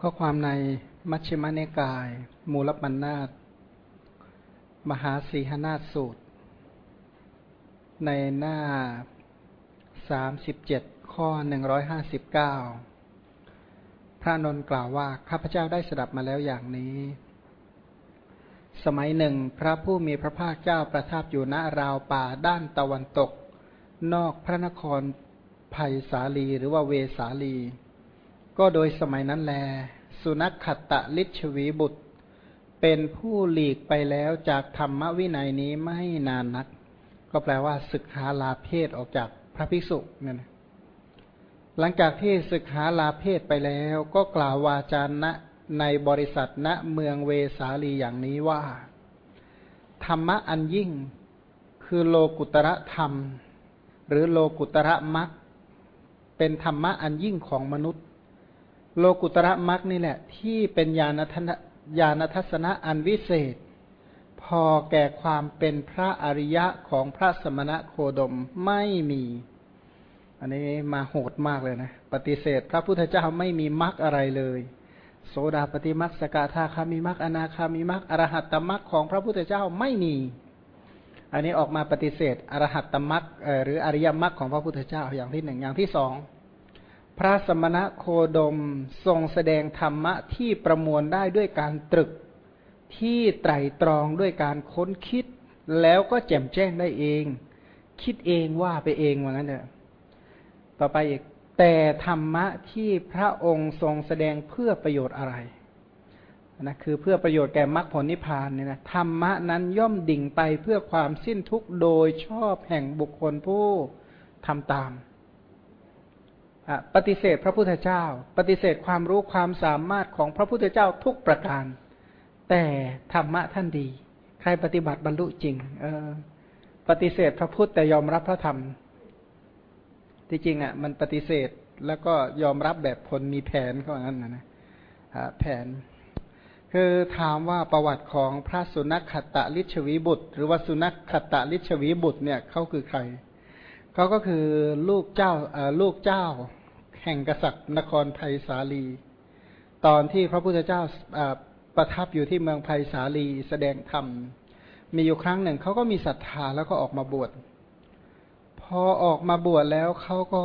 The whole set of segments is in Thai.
ข้อความในมัชฌิมนิกาย มูลปัญนาตมหาสีหนาสูตร ในหน้าสามสิบเจ็ดข้อหนึ่งร้อยห้าสิบเก้าพระนนท์กล่าวว่า ข้าพเจ้าได้สดับมาแล้วอย่างนี้ สมัยหนึ่ง พระผู้มีพระภาคเจ้าประทับอยู่ณราวป่าด้านตะวันตก นอกพระนครภัยสาลีหรือว่าเวสาลี ก็โดยสมัยนั้นแล สุนัขขัตตะลิชวีบุตร เป็นผู้หลีกไปแล้วจากธรรมวินัยนี้ไม่นานนัก ก็แปลว่าศึกหาลาเพศออกจากพระภิกษุเนี่ยนะหลังจากที่ศึกหาลาเพศไปแล้วก็กล่าววาจาณในบริษัทณเมืองเวสาลีอย่างนี้ว่า ธรรมะอันยิ่งคือโลกุตระธรรม หรือโลกุตระมักเป็นธรรมะอันยิ่งของมนุษย์ โลกุตระมักนี่แหละ ที่เป็นญาณทัญญาณทัศนะอันวิเศษ พอแก่ความเป็นพระอริยะของพระสมณะโคดมไม่มี อันนี้มาโหดมากเลยนะ ปฏิเสธ พระพุทธเจ้าไม่มีมรรคอะไรเลย โสดาปฏิมรรคสกทาคามีมรรคอนาคามีมรรคอรหัตตมรรคของพระพุทธเจ้าไม่มี อันนี้ออกมาปฏิเสธอรหัตตมรรคหรืออริยมรรคของพระพุทธเจ้าอย่างที่หนึ่งอย่างที่สอง พระสมณะโคดมทรงแสดงธรรมะที่ประมวลได้ด้วยการตรึกที่ไตรตรองด้วยการค้นคิด แล้วก็แจ่มแจ้งได้เอง คิดเองว่าไปเองว่างั้นเถอะต่อไปอีกแต่ธรรมะที่พระองค์ทรงแสดงเพื่อประโยชน์อะไรนะคือเพื่อประโยชน์แก่มรรคผลนิพพานเนี่ยนะธรรมะนั้นย่อมดิ่งไปเพื่อความสิ้นทุกข์โดยชอบแห่งบุคคลผู้ทำตาม ปฏิเสธพระพุทธเจ้า ปฏิเสธความรู้ความสามารถของพระพุทธเจ้าทุกประการ แต่ธรรมะท่านดี ใครปฏิบัติบรรลุจริง เออ ปฏิเสธพระพุทธแต่ยอมรับพระธรรม ที่จริงอะ มันปฏิเสธแล้วก็ยอมรับแบบคนมีแผนเขาอย่างนั้นนะนะแผน คือถามว่าประวัติของพระสุนัขขตะลิชวีบุตร หรือว่าสุนัขขตะลิชวีบุตรเนี่ยเขาคือใคร เขาก็คือลูกเจ้าลูกเจ้า แห่งกษัตริย์นครไผ่สาลี ตอนที่พระพุทธเจ้าประทับอยู่ที่เมืองไผ่สาลีแสดงธรรม มีอยู่ครั้งหนึ่งเขาก็มีศรัทธาแล้วก็ออกมาบวชพอออกมาบวชแล้วเขาก็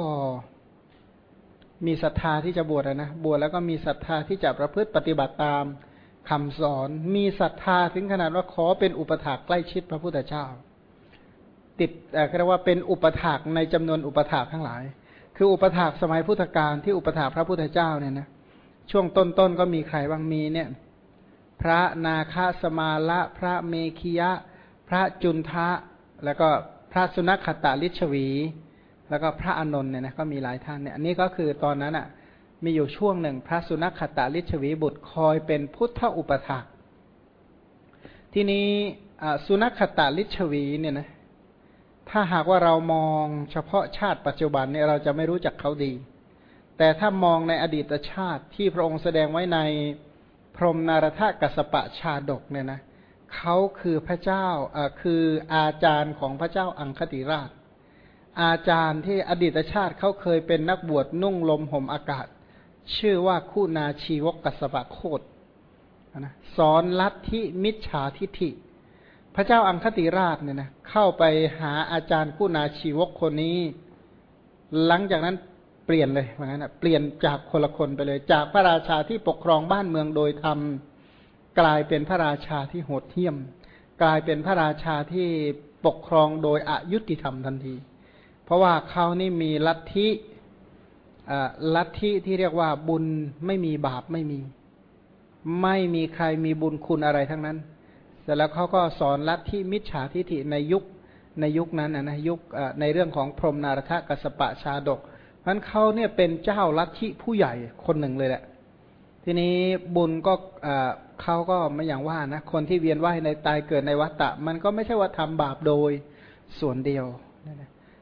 มีศรัทธาที่จะบวชนะบวชแล้วก็มีศรัทธาที่จะประพฤติปฏิบัติตามคำสอน มีศรัทธาถึงขนาดว่าขอเป็นอุปถากใกล้ชิดพระพุทธเจ้า ติดเรียกว่าเป็นอุปถากในจำนวนอุปถากทั้งหลาย คืออุปถากสมัยพุทธกาลที่อุปถากพระพุทธเจ้าเนี่ยนะช่วงต้นๆก็มีใครบ้างมีเนี่ย พระนาคสมาละ พระเมขียะ พระจุนทะ แล้วก็พระสุนัขขตาลิชวี แล้วก็พระอนนท์เนี่ยนะก็มีหลายท่านเนี่ยอันนี้ก็คือตอนนั้นอะมีอยู่ช่วงหนึ่งพระสุนัขขตาลิชวีบุตรคอยเป็นพุทธอุปถากทีนี้สุนัขขตาลิชวีเนี่ยนะ ถ้าหากว่าเรามองเฉพาะชาติปัจจุบันเนี่ยเราจะไม่รู้จักเขาดี แต่ถ้ามองในอดีตชาติที่พระองค์แสดงไว้ในพรหมนารถกัสปะชาดกเนี่ยนะเขาคือพระเจ้าคืออาจารย์ของพระเจ้าอังคติราช อาจารย์ที่อดีตชาติเขาเคยเป็นนักบวชนุ่งลมห่มอากาศ ชื่อว่าคู่นาชีวกกัสปะโคดนะสอนลัทธิมิจฉาทิฐิ พระเจ้าอังคติราชเนี่ยนะเข้าไปหาอาจารย์ผู้นาชีวกคนนี้ หลังจากนั้นเปลี่ยนเลยว่างั้นเปลี่ยนจากคนละคนไปเลย จากพระราชาที่ปกครองบ้านเมืองโดยธรรมกลายเป็นพระราชาที่โหดเหี้ยม กลายเป็นพระราชาที่ปกครองโดยอายุติธรรมทันที เพราะว่าเขานี่มีลัทธิลัทธิที่เรียกว่าบุญไม่มีบาปไม่มี ไม่มีใครมีบุญคุณอะไรทั้งนั้น แต่แล้วเขาก็สอนลัทธิมิจฉาทิฐิในยุคในยุคนั้นนะยุคในเรื่องของพรหมนารถกัสปะชาดกเพราะเขาเนี่ยเป็นเจ้าลัทธิผู้ใหญ่คนหนึ่งเลยแหละ ทีนี้บุญก็เขาก็ไม่อย่างว่านะคนที่เวียนว่ายในตายเกิดในวัฏฏะมันก็ไม่ใช่ว่าทำบาปโดยส่วนเดียว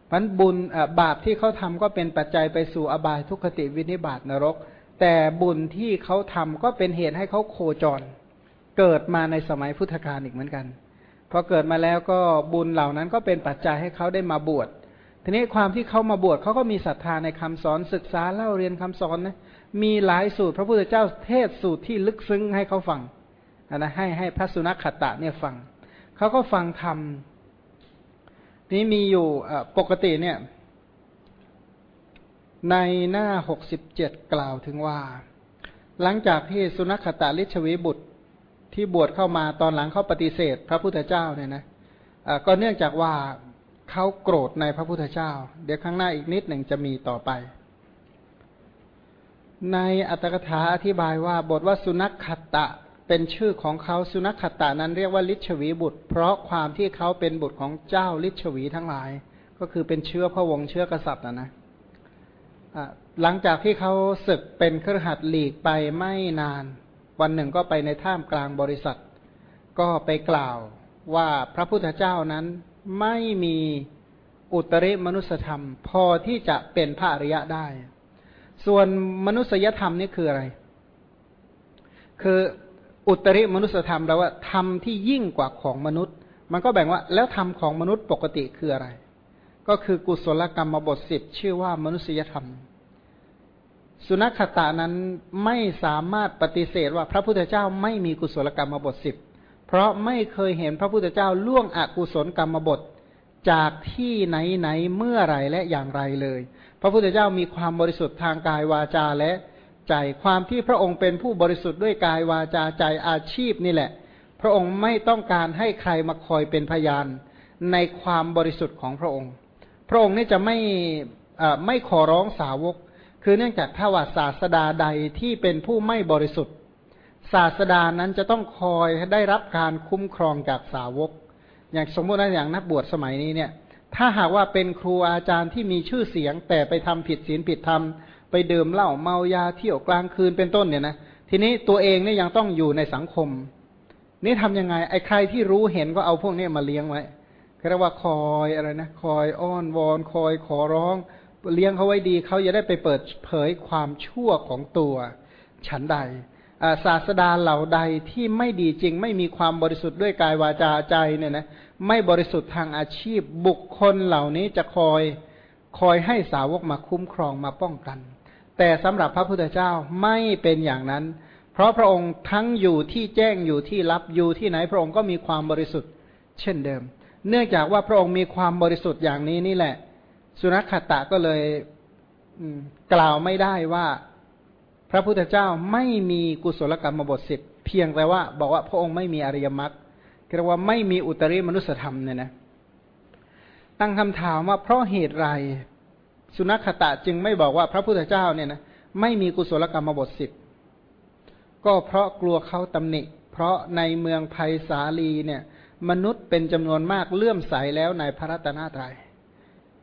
เพราะบุญบาปที่เขาทำก็เป็นปัจจัยไปสู่อบายทุกขติวินิบาตนรก แต่บุญที่เขาทำก็เป็นเหตุให้เขาโคจร เกิดมาในสมัยพุทธกาลอีกเหมือนกันพอเกิดมาแล้วก็บุญเหล่านั้นก็เป็นปัจจัยให้เขาได้มาบวชทีนี้ความที่เขามาบวชเขาก็มีศรัทธาในคำสอนศึกษาเล่าเรียนคำสอนนะมีหลายสูตรพระพุทธเจ้าเทศสูตรที่ลึกซึ้งให้เขาฟังนะให้ให้พระสุนัขขตะเนี่ยฟังเขาก็ฟังธรรมนี้มีอยู่ปกติเนี่ย ในหน้าหกสิบเจ็ดกล่าวถึงว่า หลังจากที่สุนัขตาลิชวีบุตร ที่บวชเข้ามาตอนหลังเขาปฏิเสธ พระพุทธเจ้าเนี่ยนะะก็เนื่องจากว่าเขาโกรธในพระพุทธเจ้า เดี๋ยวข้างหน้าอีกนิดหนึ่งจะมีต่อไป ในอัตถกถาอธิบายว่าบทว่าสุนัขขตะเป็นชื่อของเขาสุนัขขตานั้นเรียกว่าลิชวีบุตร เพราะความที่เขาเป็นบุตรของเจ้าลิชวีทั้งหลาย ก็คือเป็นเชื้อพระวงศ์เชื้อกษัตริย์นะนะหลังจากที่เขาศึกเป็นเครือขัดหลีกไปไม่นาน วันหนึ่งก็ไปในท่ามกลางบริษัท ก็ไปกล่าวว่าพระพุทธเจ้านั้นไม่มีอุตริมนุสธรรม พอที่จะเป็นพระอริยะได้ ส่วนมนุษยธรรมนี่คืออะไร คืออุตริมนุสธรรมแปลว่าธรรมที่ยิ่งกว่าของมนุษย์ มันก็แบ่งว่า แล้วธรรมของมนุษย์ปกติคืออะไร ก็คือกุศลกรรมบทสิบชื่อว่ามนุษยธรรม สุนัขตานั้นไม่สามารถปฏิเสธว่าพระพุทธเจ้าไม่มีกุศลกรรมบทสิบเพราะไม่เคยเห็นพระพุทธเจ้าล่วงอกุศลกรรมบทจากที่ไหนไหนเมื่อไรและอย่างไรเลย พระพุทธเจ้ามีความบริสุทธิ์ทางกายวาจาและใจความที่พระองค์เป็นผู้บริสุทธิ์ด้วยกายวาจาใจอาชีพนี่แหละ พระองค์ไม่ต้องการให้ใครมาคอยเป็นพยานในความบริสุทธิ์ของพระองค์ พระองค์นี่จะไม่ไม่ขอร้องสาวก คือเนื่องจากถ้าว่าศาสดาใดที่เป็นผู้ไม่บริสุทธิ์ ศาสดานั้นจะต้องคอยได้รับการคุ้มครองจากสาวก อย่างสมมตินะอย่างนักบวชสมัยนี้เนี่ย ถ้าหากว่าเป็นครูอาจารย์ที่มีชื่อเสียง แต่ไปทำผิดศีลผิดธรรมไปดื่มเหล้าเมายาเที่ยวกลางคืนเป็นต้นเนี่ยนะทีนี้ตัวเองเนี่ยยังต้องอยู่ในสังคม นี่ทํำยังไง ไอ้ใครที่รู้เห็นก็เอาพวกนี้มาเลี้ยงไว้เรียกว่าคอยอะไรนะคอยอ้อนวอนคอยขอร้อง เลี้ยงเขาไว้ดีเขาจะได้ไปเปิดเผยความชั่วของตัว ฉันใดศาสดาเหล่าใดที่ไม่ดีจริง ไม่มีความบริสุทธิ์ด้วยกายวาจาใจเนี่ยนะไม่บริสุทธิ์ทางอาชีพบุคคลเหล่านี้จะคอยคอยให้สาวกมาคุ้มครองมาป้องกัน แต่สำหรับพระพุทธเจ้าไม่เป็นอย่างนั้น เพราะพระองค์ทั้งอยู่ที่แจ้งอยู่ที่รับอยู่ที่ไหนพระองค์ก็มีความบริสุทธิ์ เช่นเดิม เนื่องจากว่าพระองค์มีความบริสุทธิ์อย่างนี้นี่แหละ สุนัขขตะก็เลยกล่าวไม่ได้ว่าพระพุทธเจ้าไม่มีกุศลกรรมบทสิบเพียงแต่ว่า บอกว่าพระองค์ไม่มีอริยมรรคเรียกว่าไม่มีอุตริมนุสธรรมเนี่ยนะ ตั้งคำถามว่าเพราะเหตุไร สุนัขขตะจึงไม่บอกว่าพระพุทธเจ้าเนี่ยนะไม่มีกุศลกรรมบทสิบก็เพราะกลัวเขาตำหนิ เพราะในเมืองภัยสาลีเนี่ย มนุษย์เป็นจำนวนมากเลื่อมใสแล้วในพระรัตนตรัย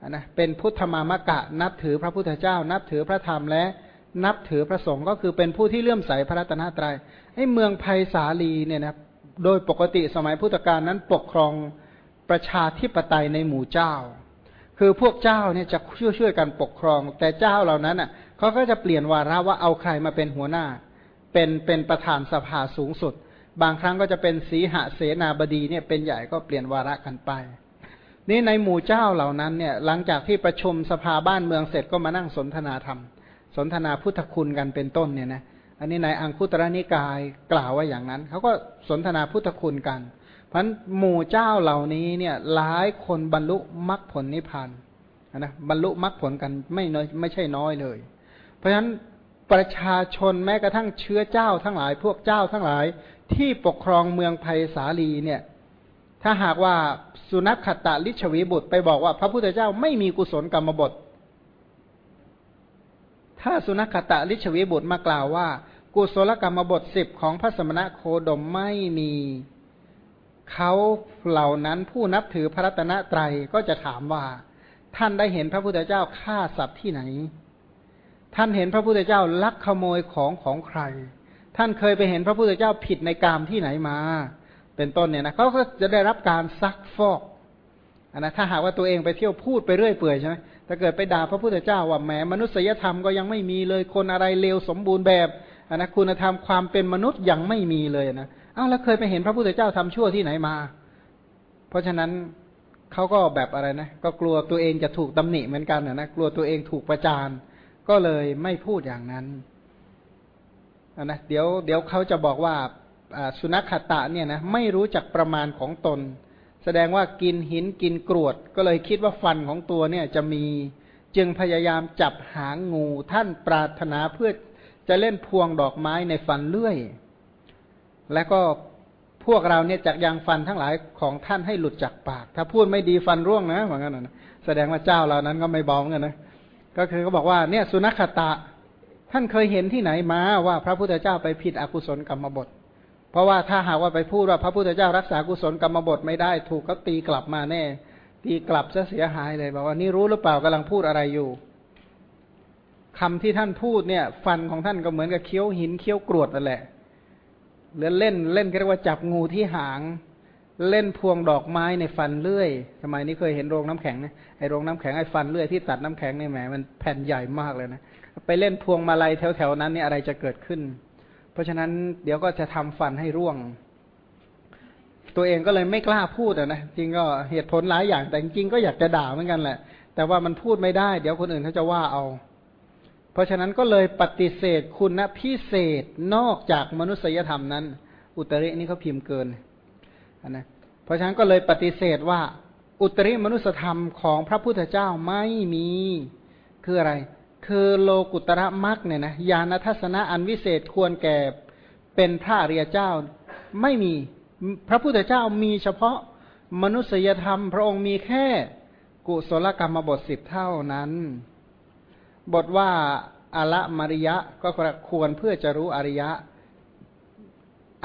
นะเป็นพุทธมามะกะ นับถือพระพุทธเจ้า นับถือพระธรรมและนับถือพระสงฆ์ก็คือเป็นผู้ที่เลื่อมใสพระรัตนตรยัยไอ้เมืองภัยสาลีเนี่ยนะโดยปกติสมัยพุทธกาลนั้นปกครองประชาธิปไตยในหมู่เจ้า คือพวกเจ้าเนี่ยจะช่วยช่วยกันปกครอง แต่เจ้าเหล่านั้นอะเขาก็จะเปลี่ยนวาระว่าเอาใครมาเป็นหัวหน้า เป็นเป็นประธานสภาสูงสุด บางครั้งก็จะเป็นสีหเสนาบดีเนี่ยเป็นใหญ่ก็เปลี่ยนวาระกันไป นี่ในหมู่เจ้าเหล่านั้นเนี่ย หลังจากที่ประชุมสภาบ้านเมืองเสร็จก็มานั่งสนทนาธรรม สนทนาพุทธคุณกันเป็นต้นเนี่ยนะอันนี้ในอังคุตรนิกายกล่าวว่าอย่างนั้นเขาก็สนทนาพุทธคุณกัน เพันหมู่เจ้าเหล่านี้เนี่ยหลายคนบรรลุมรรคผลนิพพานนะบรรลุมรรคผลกันไม่น้อยไม่ใช่น้อยเลย เพราะฉะนั้นประชาชนแม้กระทั่งเชื้อเจ้าทั้งหลายพวกเจ้าทั้งหลายที่ปกครองเมืองไผ่สาลีเนี่ย ถ้าหากว่าสุนัขขตาลิชวีบุตรไปบอกว่า พระพุทธเจ้าไม่มีกุศลกรรมบทถ้าสุนัขขตาลิชวีบุตรมากล่าวว่า กุศลกรรมบทสิบของพระสมณะโคดมไม่มีเขาเหล่านั้นผู้นับถือพระรัตนตรัยก็จะถามว่า ท่านได้เห็นพระพุทธเจ้าฆ่าสัตว์ที่ไหน ท่านเห็นพระพุทธเจ้าลักขโมยของของใคร ท่านเคยไปเห็นพระพุทธเจ้าผิดในกามที่ไหนมา เป็นต้นเนี่ยนะเขาก็จะได้รับการซักฟอกอนนะถ้าหากว่าตัวเองไปเที่ยวพูดไปเรื่อยเปื่อยใช่ไหมถ้าเกิดไปด่าพระพุทธเจ้าว่าแหมมนุษยธรรมก็ยังไม่มีเลยคนอะไรเลวสมบูรณ์แบบอนนะคุณธรรมความเป็นมนุษย์ยังไม่มีเลยนะอ้าวแล้วเคยไปเห็นพระพุทธเจ้าทำชั่วที่ไหนมา เพราะฉะนั้นเขาก็แบบอะไรนะ ก็กลัวตัวเองจะถูกตำหนิเหมือนกันนะกลัวตัวเองถูกประจานก็เลยไม่พูดอย่างนั้นนะเดี๋ยวเดี๋ยวเขาจะบอกว่า สุนัขขตะเนี่ยนะไม่รู้จักประมาณของตน แสดงว่ากินหินกินกรวด ก็เลยคิดว่าฟันของตัวเนี่ยจะมีจึงพยายามจับหางงูท่านปรารถนาเพื่อจะเล่นพวงดอกไม้ในฟันเลื่อย และก็พวกเราเนี่ยจากยางฟันทั้งหลายของท่านให้หลุดจากปาก ถ้าพูดไม่ดีฟันร่วงนะเหมือนกันนะแสดงว่าเจ้าเรานั้นก็ไม่บองกันนะก็คือเขาบอกว่าเนี่ยสุนัขตะ ท่านเคยเห็นที่ไหนมาว่าพระพุทธเจ้าไปผิดอกุศลกรรมบท เพราะว่าถ้าหากว่าไปพูดว่าพระพุทธเจ้ารักษากุศลกรรมบทไม่ได้ ถูกก็ตีกลับมาแน่ ตีกลับจะเสียหายเลยบอกว่านี่รู้หรือเปล่ากำลังพูดอะไรอยู่คำที่ท่านพูดเนี่ย ฟันของท่านก็เหมือนกับเคี้ยวหินเคี้ยวกรวดนั่นแหละหรือเล่นเล่นเรียกว่าจับงูที่หาง เล่นพวงดอกไม้ในฟันเลื่อยสมัยนี้เคยเห็นโรงน้ำแข็งนะไอโรงน้ำแข็งไอฟันเลื่อยที่ตัดน้ำแข็งในแหมมันแผ่นใหญ่มากเลยนะไปเล่นพวงมาลัยแถวๆนั้นเนี่ยอะไรจะเกิดขึ้น เพราะฉะนั้นเดี๋ยวก็จะทำฟันให้ร่วง ตัวเองก็เลยไม่กล้าพูดนะจริงก็เหตุผลหลายอย่างแต่จริงก็อยากจะด่าเหมือนกันแหละ แต่ว่ามันพูดไม่ได้ เดี๋ยวคนอื่นเขาจะว่าเอา เพราะฉะนั้นก็เลยปฏิเสธคุณนะพิเศษนอกจากมนุษยธรรมนั้น อุตรินี่เขาพิมพ์เกินนะเพราะฉะนั้นก็เลยปฏิเสธว่า อุตริมนุสธรรมของพระพุทธเจ้าไม่มีคืออะไร คือโลกุตระมักเนี่ยนะญาณทัศนะอันวิเศษควรแก่เป็นพระเรียเจ้าไม่มีพระพุทธเจ้ามีเฉพาะมนุษยธรรม พระองค์มีแค่กุศลกรรมบทสิบเท่านั้น บทว่าอละมริยะก็ควรเพื่อจะรู้อริยะ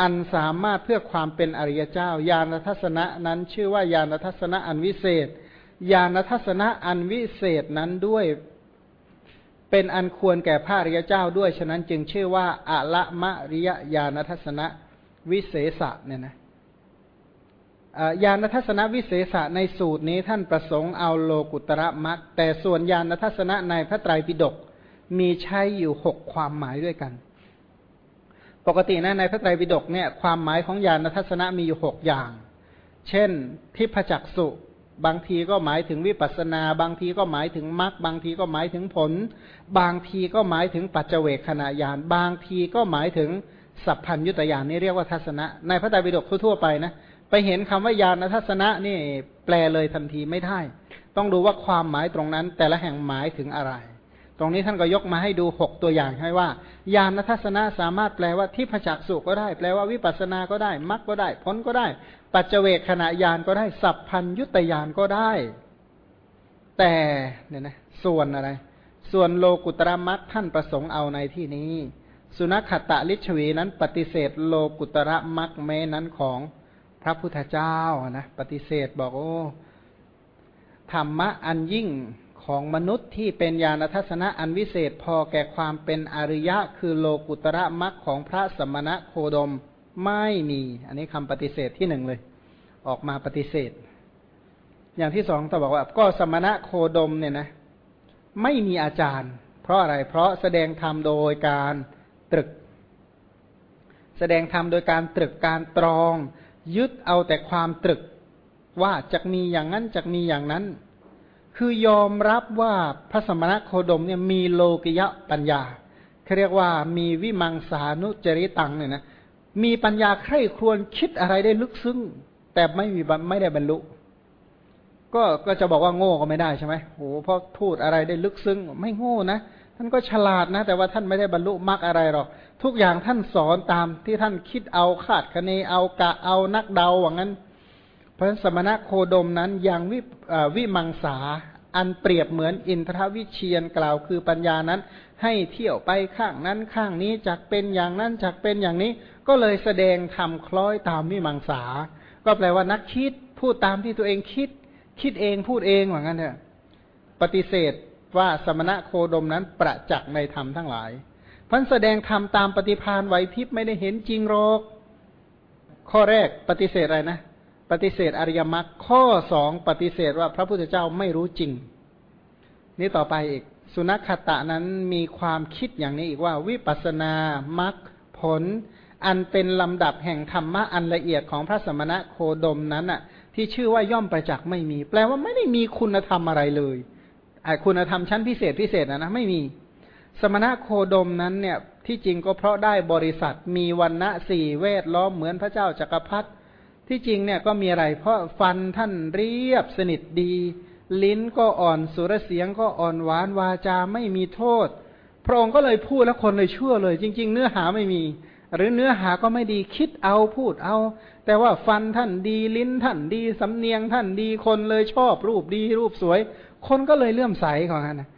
อันสามารถเพื่อความเป็นอริยเจ้า ญาณทัศนะนั้นชื่อว่าญาณทัศนะอันวิเศษ ญาณทัศนะอันวิเศษนั้นด้วย เป็นอันควรแก่พระริยเจ้าด้วย ฉะนั้นจึงชื่อว่าอะละมะริยญาณทัศนะวิเศษะเนี่ยนะญาณทัศนวิเศษะในสูตรนี้ท่านประสงค์เอาโลกุตระมักแต่ส่วนญาณทัศนะในพระไตรปิฎกมีใช้อยู่หกความหมายด้วยกัน ปกตินะในพระไตรปิฎกเนี่ยความหมายของญาณทัศนะมีอยู่หกอย่าง เช่น ทิพจักสุ บางทีก็หมายถึงวิปัสนา บางทีก็หมายถึงมรรคบางทีก็หมายถึงผล บางทีก็หมายถึงปัจเจเวคขณะญาณบางทีก็หมายถึงสัพพัญยุตยานนี่เรียกว่าทัศนะ ในพระไตรปิฎกทั่วไปนะไปเห็นคำว่าญาณทัศนะนี่แปลเลยทันทีไม่ได้ ต้องดูว่าความหมายตรงนั้น แต่ละแห่งหมายถึงอะไร ตรงนี้ท่านก็ยกมาให้ดูหกตัวอย่างให้ว่าญาณทัศนะสามารถแปลว่าที่พจักสุก็ได้ แปลว่าวิปัสสนาก็ได้มรรคก็ได้ผลก็ได้ ปัจเจเวกขณะญาณก็ได้ สัพพัญยุตยานก็ได้ แต่เนี่ยนะส่วนอะไร ส่วนโลกุตระมรรคท่านประสงค์เอาในที่นี้ สุนัขตะลิชวีนั้นปฏิเสธโลกุตระมรรคแม้นั้นของพระพุทธเจ้านะปฏิเสธบอกโอ้ธรรมะอันยิ่งของมนุษย์ที่เป็นญาณทัศนะอันวิเศษพอแก่ความเป็นอริยะ คือโลกุตระมรรคของพระสมณะโคดม ไม่มี อันนี้คำปฏิเสธที่หนึ่งเลย ออกมาปฏิเสธ อย่างที่สองต้อบอกว่า ก็สมณะโคดมเนี่ยนะ ไม่มีอาจารย์ เพราะอะไร เพราะแสดงธรรมโดยการตรึก แสดงธรรมโดยการตรึกการตรอง ยึดเอาแต่ความตรึก ว่าจะมีอย่างนั้นจะมีอย่างนั้น คือยอมรับว่าพระสมณะโคดมเนี่ยมีโลกิยะปัญญาเขาเรียกว่ามีวิมังสานุจริตังเนี่ยนะ มีปัญญาใคร่ครวญคิดอะไรได้ลึกซึ้งแต่ไม่มีไม่ได้บรรลุ ก็ก็จะบอกว่าโง่ก็ไม่ได้ใช่ไหมโอ้เพราะพูดอะไรได้ลึกซึ้งไม่โง่นะท่านก็ฉลาดนะ แต่ว่าท่านไม่ได้บรรลุมรรคอะไรหรอกทุกอย่างท่านสอนตามที่ท่านคิดเอาคาดคะเนเอากะเอานักเดาว่างั้น เพราะสมณะโคดมนั้นยังวิวิมังสา อันเปรียบเหมือนอินทรวิเชียนกล่าวคือปัญญานั้น ให้เที่ยวไปข้างนั้นข้างนี้จักเป็นอย่างนั้นจักเป็นอย่างนี้ ก็เลยแสดงทำคล้อยตามวิมังสา ก็แปลว่านักคิดพูดตามที่ตัวเองคิด คิดเองพูดเองว่างั้นเถอะปฏิเสธว่าสมณะโคดมนั้นประจักษ์ในธรรมทั้งหลายพันแสดงธรรมตามปฏิพานไหวพริบไม่ได้เห็นจริงหรอกข้อแรกปฏิเสธอะไรนะ ปฏิเสธอริยมรรคข้อสองปฏิเสธว่าพระพุทธเจ้าไม่รู้จริง นี่ต่อไปอีก สุนัขตะนั้นมีความคิดอย่างนี้อีกว่าวิปัสนามรรคผล อันเป็นลำดับแห่งธรรมะอันละเอียดของพระสมณะโคดมนั้นอะ ที่ชื่อว่าย่อมประจักษ์ไม่มี แปลว่าไม่ได้มีคุณธรรมอะไรเลยคุณธรรมชั้นพิเศษพิเศษนะนะไม่มี สมณะโคดมนั้นเนี่ยที่จริงก็เพราะได้บริษัทมีวันณะสี่เวทล้อมเหมือนพระเจ้าจักรพรรดิ ที่จริงเนี่ยก็มีอะไร เพราะฟันท่านเรียบสนิทดี ลิ้นก็อ่อนสุรเสียงก็อ่อนหวานวาจาไม่มีโทษ พระองค์ก็เลยพูดแล้วคนเลยเชื่อเลย จริง ๆ เนื้อหาไม่มี หรือเนื้อหาก็ไม่ดีคิดเอาพูดเอา แต่ว่าฟันท่านดีลิ้นท่านดีสำเนียงท่านดีคนเลยชอบรูปดีรูปสวย คนก็เลยเลื่อมใสของท่านนะ